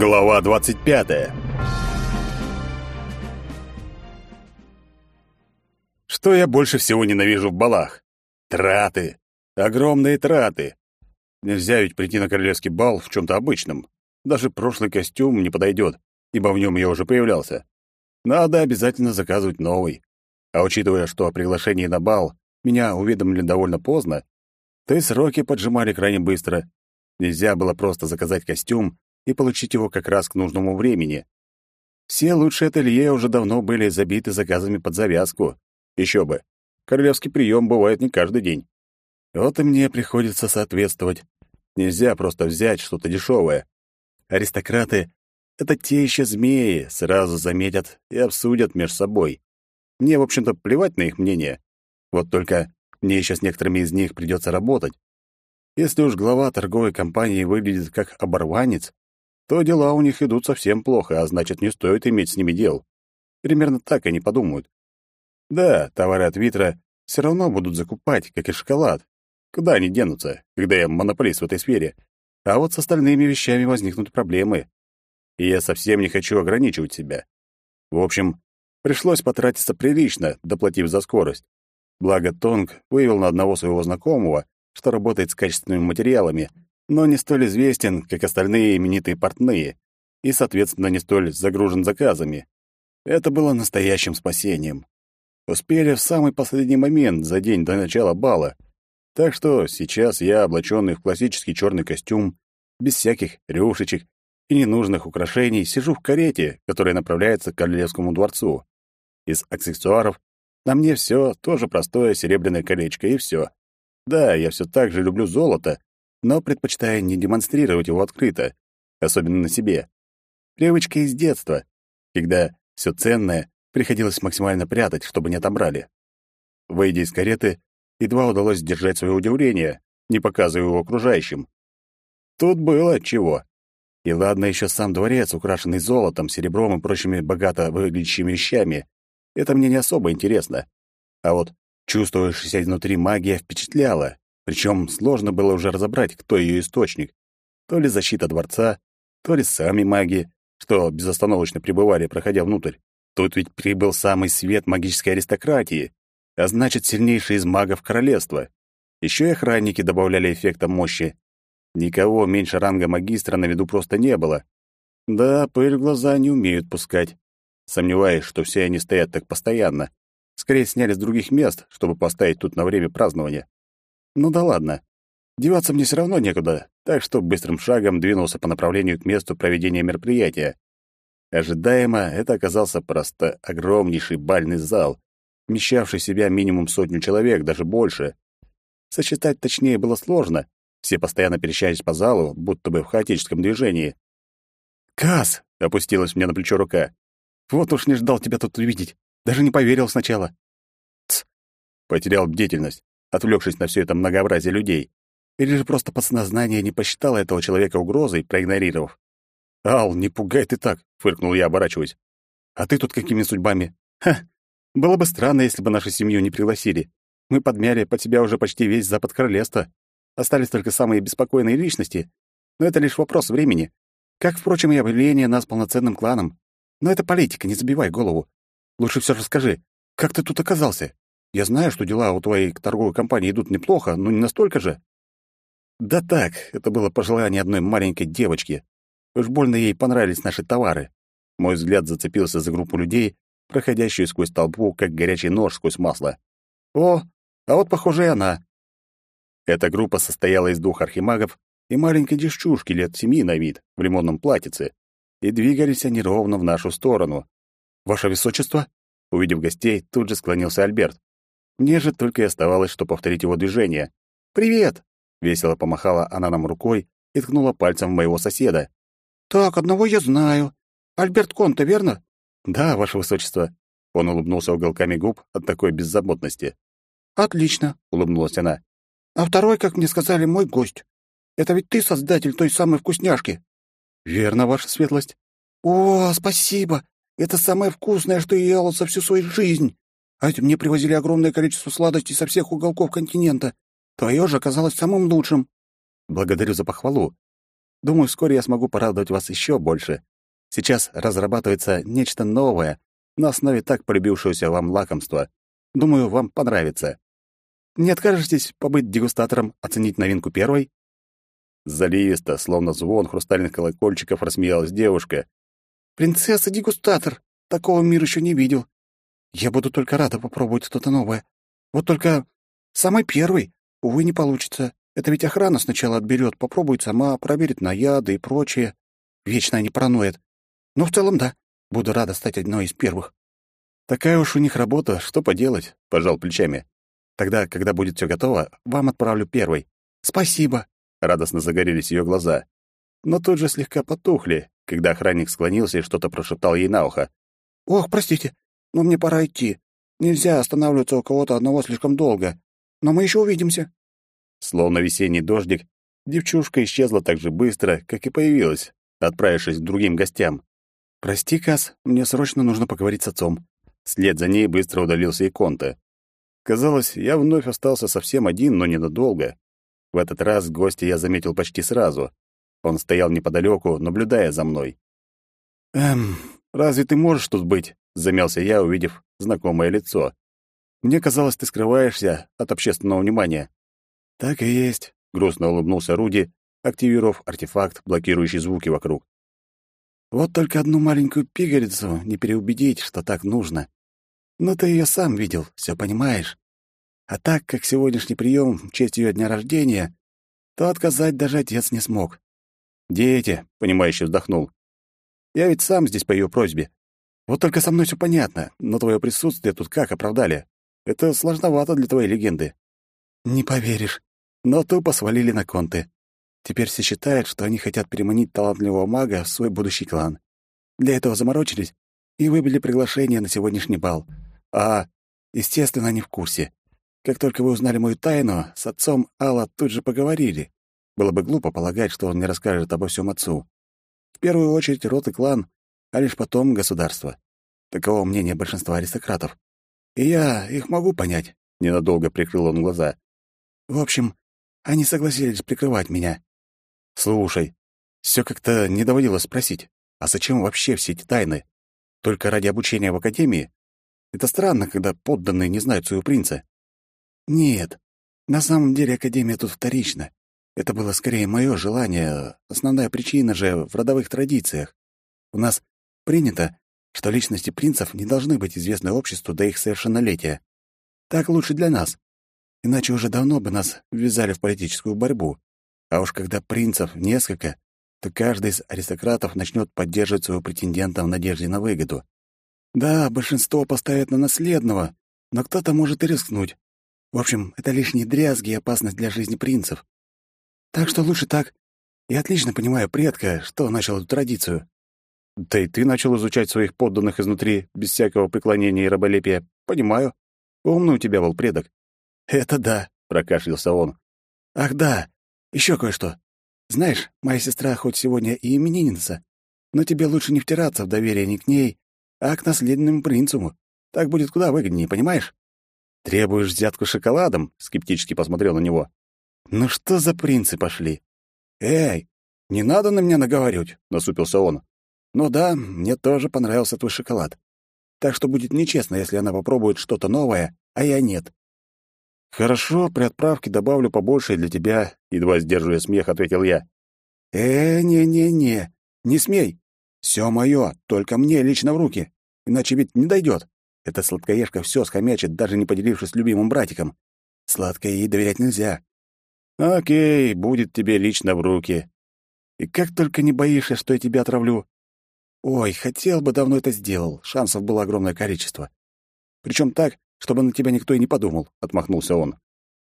Глава 25. Что я больше всего ненавижу в балах? Траты. Огромные траты. Нельзя ведь прийти на королевский бал в чем-то обычном. Даже прошлый костюм не подойдет, ибо в нем я уже появлялся. Надо обязательно заказывать новый. А учитывая, что о приглашении на бал меня уведомили довольно поздно, то и сроки поджимали крайне быстро. Нельзя было просто заказать костюм и получить его как раз к нужному времени. Все лучшие ателье уже давно были забиты заказами под завязку. Еще бы. Королевский прием бывает не каждый день. Вот и мне приходится соответствовать. Нельзя просто взять что-то дешевое. Аристократы — это те еще змеи, сразу заметят и обсудят между собой. Мне, в общем-то, плевать на их мнение. Вот только мне еще с некоторыми из них придется работать. Если уж глава торговой компании выглядит как оборванец, то дела у них идут совсем плохо, а значит, не стоит иметь с ними дел. Примерно так они подумают. Да, товары от Витра все равно будут закупать, как и шоколад. Куда они денутся, когда я монополист в этой сфере? А вот с остальными вещами возникнут проблемы. И я совсем не хочу ограничивать себя. В общем, пришлось потратиться прилично, доплатив за скорость. Благо Тонг вывел на одного своего знакомого, что работает с качественными материалами, но не столь известен, как остальные именитые портные, и, соответственно, не столь загружен заказами. Это было настоящим спасением. Успели в самый последний момент, за день до начала бала. Так что сейчас я, облаченный в классический черный костюм, без всяких рюшечек и ненужных украшений, сижу в карете, которая направляется к Королевскому дворцу. Из аксессуаров на мне все тоже простое серебряное колечко, и все. Да, я все так же люблю золото, но предпочитаю не демонстрировать его открыто, особенно на себе. Привычка из детства, когда все ценное приходилось максимально прятать, чтобы не отобрали. Выйдя из кареты, едва удалось сдержать свое удивление, не показывая его окружающим. Тут было чего. И ладно еще сам дворец, украшенный золотом, серебром и прочими богато выглядящими вещами. Это мне не особо интересно. А вот чувствующаяся изнутри магия впечатляла, причем сложно было уже разобрать, кто ее источник. То ли защита дворца, то ли сами маги, что безостановочно пребывали, проходя внутрь. Тут ведь прибыл самый свет магической аристократии, а значит, сильнейший из магов королевства. Еще и охранники добавляли эффекта мощи. Никого меньше ранга магистра на виду просто не было. Да, пыль в глаза не умеют пускать. Сомневаюсь, что все они стоят так постоянно. Скорее сняли с других мест, чтобы поставить тут на время празднования. Ну да ладно. Деваться мне все равно некуда, так что быстрым шагом двинулся по направлению к месту проведения мероприятия. Ожидаемо это оказался просто огромнейший бальный зал, вмещавший в себя минимум сотню человек, даже больше. Сосчитать точнее было сложно. Все постоянно перещались по залу, будто бы в хаотическом движении. «Кас!» — опустилась мне на плечо рука. «Вот уж не ждал тебя тут увидеть. Даже не поверил сначала». «Тсс!» — потерял бдительность отвлекшись на все это многообразие людей, или же просто подсознание не посчитало этого человека угрозой, проигнорировав. «Ал, не пугай ты так!» — фыркнул я, оборачиваясь. «А ты тут какими судьбами?» «Ха! Было бы странно, если бы нашу семью не пригласили. Мы подмяли под себя уже почти весь запад королевства. Остались только самые беспокойные личности. Но это лишь вопрос времени. Как, впрочем, и объявление нас полноценным кланом. Но это политика, не забивай голову. Лучше все расскажи, как ты тут оказался? Я знаю, что дела у твоей торговой компании идут неплохо, но не настолько же. Да так, это было пожелание одной маленькой девочки. Уж больно ей понравились наши товары. Мой взгляд зацепился за группу людей, проходящую сквозь толпу, как горячий нож сквозь масло. О, а вот, похоже, и она. Эта группа состояла из двух архимагов и маленькой девчушки лет семи на вид, в лимонном платьице, и двигались они ровно в нашу сторону. «Ваше Высочество?» Увидев гостей, тут же склонился Альберт. Мне же только и оставалось, что повторить его движение. «Привет!» — весело помахала она нам рукой и ткнула пальцем в моего соседа. «Так, одного я знаю. Альберт Конте, верно?» «Да, ваше высочество». Он улыбнулся уголками губ от такой беззаботности. «Отлично», — улыбнулась она. «А второй, как мне сказали, мой гость. Это ведь ты создатель той самой вкусняшки?» «Верно, ваша светлость». «О, спасибо! Это самое вкусное, что я ел за всю свою жизнь!» А ведь мне привозили огромное количество сладостей со всех уголков континента. Твое же оказалось самым лучшим. Благодарю за похвалу. Думаю, вскоре я смогу порадовать вас еще больше. Сейчас разрабатывается нечто новое на основе так полюбившегося вам лакомства. Думаю, вам понравится. Не откажетесь побыть дегустатором, оценить новинку первой?» Заливисто, словно звон хрустальных колокольчиков, рассмеялась девушка. «Принцесса-дегустатор! Такого мир еще не видел. Я буду только рада попробовать что-то новое. Вот только самый первый, увы, не получится. Это ведь охрана сначала отберет, попробует сама, проверит на яды и прочее. Вечно они параноят. Но в целом, да, буду рада стать одной из первых. Такая уж у них работа, что поделать, пожал плечами. Тогда, когда будет все готово, вам отправлю первый. Спасибо. Радостно загорелись ее глаза. Но тут же слегка потухли, когда охранник склонился и что-то прошептал ей на ухо. «Ох, простите, но мне пора идти. Нельзя останавливаться у кого-то одного слишком долго. Но мы еще увидимся». Словно весенний дождик, девчушка исчезла так же быстро, как и появилась, отправившись к другим гостям. «Прости, Кас, мне срочно нужно поговорить с отцом». След за ней быстро удалился и Конта. Казалось, я вновь остался совсем один, но ненадолго. В этот раз гостя я заметил почти сразу. Он стоял неподалеку, наблюдая за мной. «Эм, разве ты можешь тут быть?» — замялся я, увидев знакомое лицо. «Мне казалось, ты скрываешься от общественного внимания». «Так и есть», — грустно улыбнулся Руди, активировав артефакт, блокирующий звуки вокруг. «Вот только одну маленькую пигалицу не переубедить, что так нужно. Но ты ее сам видел, все понимаешь. А так как сегодняшний прием в честь ее дня рождения, то отказать даже отец не смог. «Дети», — понимающе вздохнул. «Я ведь сам здесь по ее просьбе. Вот только со мной все понятно, но твое присутствие тут как оправдали? Это сложновато для твоей легенды». «Не поверишь, но тупо свалили на конты. Теперь все считают, что они хотят переманить талантливого мага в свой будущий клан. Для этого заморочились и выбили приглашение на сегодняшний бал. А, естественно, они в курсе. Как только вы узнали мою тайну, с отцом Алла тут же поговорили. Было бы глупо полагать, что он не расскажет обо всем отцу. В первую очередь род и клан, а лишь потом государство. Таково мнение большинства аристократов. И я их могу понять. Ненадолго прикрыл он глаза. В общем, они согласились прикрывать меня. Слушай, все как-то не доводилось спросить, а зачем вообще все эти тайны? Только ради обучения в академии? Это странно, когда подданные не знают своего принца. Нет, на самом деле академия тут вторична. Это было скорее мое желание, основная причина же в родовых традициях. У нас принято, что личности принцев не должны быть известны обществу до их совершеннолетия. Так лучше для нас. Иначе уже давно бы нас ввязали в политическую борьбу. А уж когда принцев несколько, то каждый из аристократов начнет поддерживать своего претендента в надежде на выгоду. Да, большинство поставят на наследного, но кто-то может и рискнуть. В общем, это лишние дрязги и опасность для жизни принцев. Так что лучше так. Я отлично понимаю предка, что начал эту традицию. Да и ты начал изучать своих подданных изнутри, без всякого преклонения и раболепия. Понимаю. Умный у тебя был предок. Это да, прокашлялся он. Ах да, еще кое-что. Знаешь, моя сестра хоть сегодня и именинница, но тебе лучше не втираться в доверие не к ней, а к наследному принцу. Так будет куда выгоднее, понимаешь? Требуешь взятку шоколадом? Скептически посмотрел на него. «Ну что за принцы пошли?» «Эй, не надо на меня наговаривать», — насупился он. «Ну да, мне тоже понравился твой шоколад. Так что будет нечестно, если она попробует что-то новое, а я нет». «Хорошо, при отправке добавлю побольше для тебя», — едва сдерживая смех, ответил я. «Э, не-не-не, не смей. Все мое, только мне лично в руки, иначе ведь не дойдет. Эта сладкоежка все схомячит, даже не поделившись с любимым братиком. Сладкое ей доверять нельзя. Окей, будет тебе лично в руки. И как только не боишься, что я тебя отравлю. Ой, хотел бы, давно это сделал. Шансов было огромное количество. Причем так, чтобы на тебя никто и не подумал, — отмахнулся он.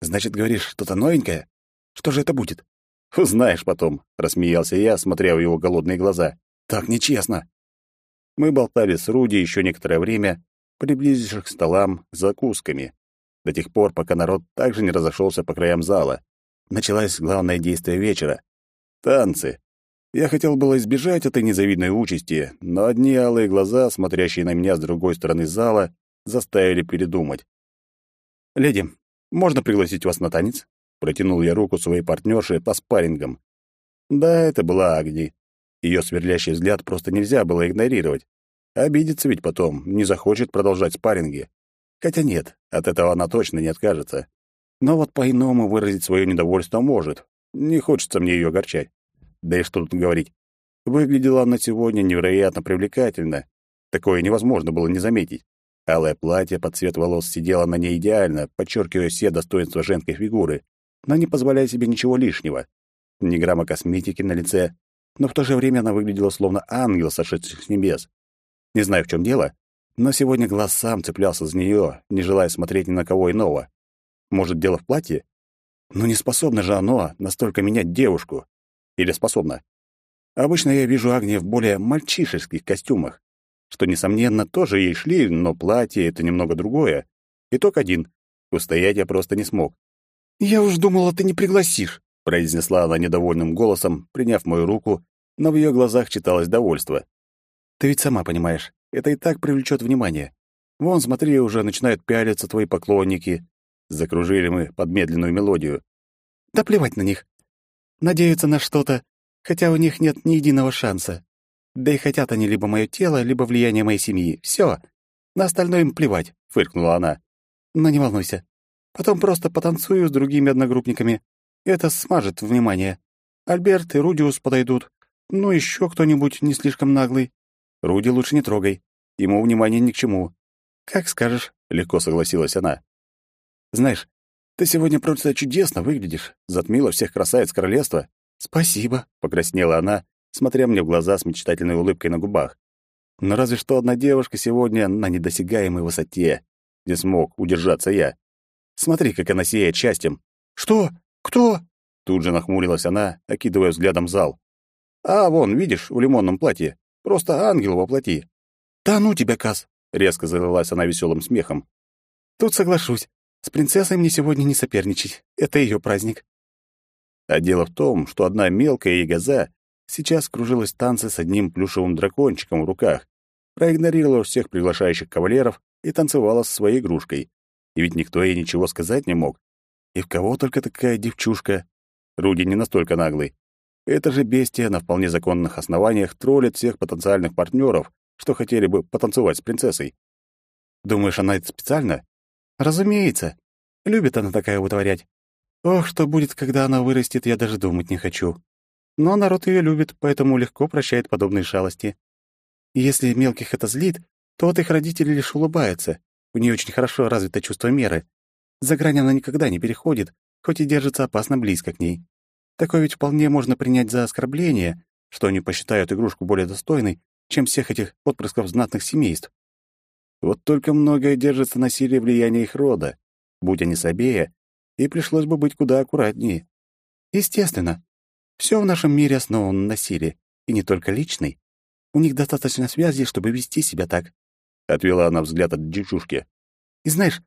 Значит, говоришь, что-то новенькое? Что же это будет? Узнаешь потом, — рассмеялся я, смотря в его голодные глаза. Так нечестно. Мы болтали с Руди еще некоторое время, приблизившись к столам с закусками, до тех пор, пока народ также не разошелся по краям зала началось главное действие вечера — танцы. Я хотел было избежать этой незавидной участи, но одни алые глаза, смотрящие на меня с другой стороны зала, заставили передумать. «Леди, можно пригласить вас на танец?» Протянул я руку своей партнерше по спаррингам. Да, это была Агни. Ее сверлящий взгляд просто нельзя было игнорировать. Обидится ведь потом, не захочет продолжать спарринги. Хотя нет, от этого она точно не откажется. Но вот по-иному выразить свое недовольство может. Не хочется мне ее огорчать. Да и что тут говорить. Выглядела она сегодня невероятно привлекательно. Такое невозможно было не заметить. Алое платье под цвет волос сидело на ней идеально, подчеркивая все достоинства женской фигуры, но не позволяя себе ничего лишнего. Ни грамма косметики на лице, но в то же время она выглядела словно ангел, сошедший с небес. Не знаю, в чем дело, но сегодня глаз сам цеплялся за нее, не желая смотреть ни на кого иного. Может, дело в платье? Но не способно же оно настолько менять девушку. Или способно? Обычно я вижу Агния в более мальчишеских костюмах, что, несомненно, тоже ей шли, но платье — это немного другое. Итог один. Устоять я просто не смог. «Я уж думала, ты не пригласишь», — произнесла она недовольным голосом, приняв мою руку, но в ее глазах читалось довольство. Ты ведь сама понимаешь, это и так привлечет внимание. Вон, смотри, уже начинают пялиться твои поклонники. Закружили мы под медленную мелодию. Да плевать на них. Надеются на что-то, хотя у них нет ни единого шанса. Да и хотят они либо мое тело, либо влияние моей семьи. Все. На остальное им плевать, фыркнула она. Но не волнуйся. Потом просто потанцую с другими одногруппниками. Это смажет внимание. Альберт и Рудиус подойдут. Ну, еще кто-нибудь не слишком наглый. Руди лучше не трогай. Ему внимание ни к чему. Как скажешь, легко согласилась она. Знаешь, ты сегодня просто чудесно выглядишь. Затмила всех красавиц королевства. Спасибо, покраснела она, смотря мне в глаза с мечтательной улыбкой на губах. Но разве что одна девушка сегодня на недосягаемой высоте, где смог удержаться я. Смотри, как она сияет счастьем. Что? Кто? Тут же нахмурилась она, окидывая взглядом зал. А, вон, видишь, в лимонном платье. Просто ангел во плоти. Да ну тебя, Кас, резко залилась она веселым смехом. Тут соглашусь. С принцессой мне сегодня не соперничать. Это ее праздник. А дело в том, что одна мелкая ягоза сейчас кружилась в танце с одним плюшевым дракончиком в руках, проигнорировала всех приглашающих кавалеров и танцевала со своей игрушкой. И ведь никто ей ничего сказать не мог. И в кого только такая девчушка? Руди не настолько наглый. Это же бестия на вполне законных основаниях троллит всех потенциальных партнеров, что хотели бы потанцевать с принцессой. Думаешь, она это специально? Разумеется. Любит она такая вытворять. Ох, что будет, когда она вырастет, я даже думать не хочу. Но народ ее любит, поэтому легко прощает подобные шалости. Если мелких это злит, то вот их родители лишь улыбаются. У нее очень хорошо развито чувство меры. За грань она никогда не переходит, хоть и держится опасно близко к ней. Такое ведь вполне можно принять за оскорбление, что они посчитают игрушку более достойной, чем всех этих отпрысков знатных семейств. Вот только многое держится на силе влияния их рода. Будь они слабее, и пришлось бы быть куда аккуратнее. Естественно, все в нашем мире основано на силе, и не только личной. У них достаточно связи, чтобы вести себя так. Отвела она взгляд от девчушки. И знаешь,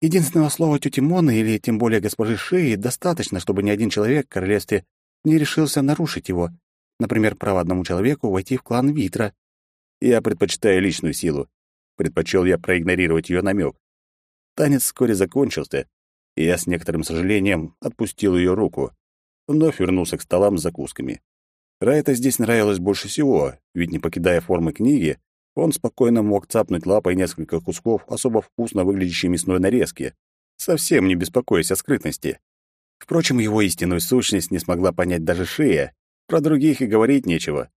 Единственного слова тети Моны или тем более госпожи Шии достаточно, чтобы ни один человек в королевстве не решился нарушить его. Например, право одному человеку войти в клан Витра. Я предпочитаю личную силу. Предпочел я проигнорировать ее намек. Танец вскоре закончился, и я с некоторым сожалением отпустил ее руку. Вновь вернулся к столам с закусками. Райта здесь нравилось больше всего, ведь, не покидая формы книги, он спокойно мог цапнуть лапой несколько кусков особо вкусно выглядящей мясной нарезки, совсем не беспокоясь о скрытности. Впрочем, его истинную сущность не смогла понять даже Шея, про других и говорить нечего.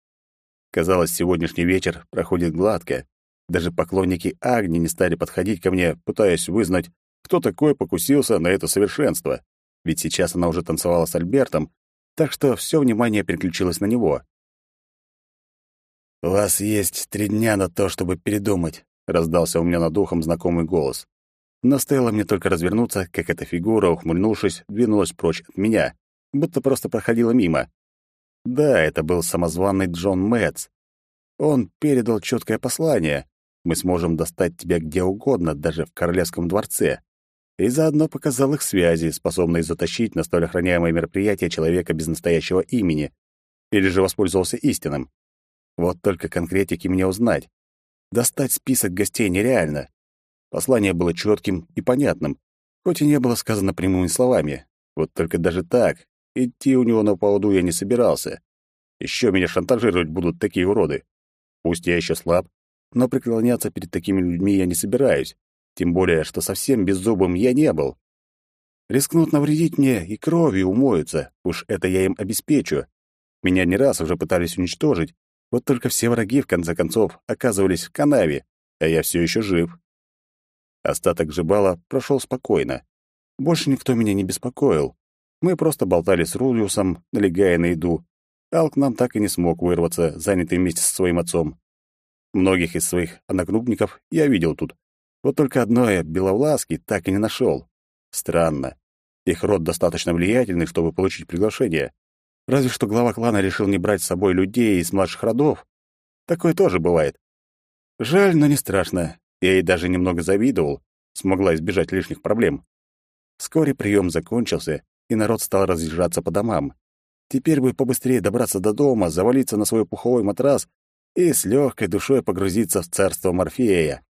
Казалось, сегодняшний вечер проходит гладко. Даже поклонники Агни не стали подходить ко мне, пытаясь вызнать, кто такой покусился на это совершенство. Ведь сейчас она уже танцевала с Альбертом, так что все внимание переключилось на него. «У вас есть три дня на то, чтобы передумать», — раздался у меня над ухом знакомый голос. Но стоило мне только развернуться, как эта фигура, ухмыльнувшись, двинулась прочь от меня, будто просто проходила мимо. Да, это был самозваный Джон Мэтс. Он передал четкое послание. Мы сможем достать тебя где угодно, даже в королевском дворце. И заодно показал их связи, способные затащить на столь охраняемое мероприятие человека без настоящего имени. Или же воспользовался истинным. Вот только конкретики мне узнать. Достать список гостей нереально. Послание было четким и понятным, хоть и не было сказано прямыми словами. Вот только даже так идти у него на поводу я не собирался. Еще меня шантажировать будут такие уроды. Пусть я еще слаб, но преклоняться перед такими людьми я не собираюсь, тем более, что совсем беззубым я не был. Рискнут навредить мне и кровью умоются, уж это я им обеспечу. Меня не раз уже пытались уничтожить, вот только все враги, в конце концов, оказывались в канаве, а я все еще жив. Остаток Жибала прошел спокойно. Больше никто меня не беспокоил. Мы просто болтали с Рулиусом, налегая на еду. Алк нам так и не смог вырваться, занятый вместе со своим отцом. Многих из своих одногруппников я видел тут. Вот только одной беловласки так и не нашел. Странно. Их род достаточно влиятельный, чтобы получить приглашение. Разве что глава клана решил не брать с собой людей из младших родов. Такое тоже бывает. Жаль, но не страшно. Я ей даже немного завидовал, смогла избежать лишних проблем. Вскоре прием закончился, и народ стал разъезжаться по домам. Теперь бы побыстрее добраться до дома, завалиться на свой пуховой матрас и с легкой душой погрузиться в царство Морфея.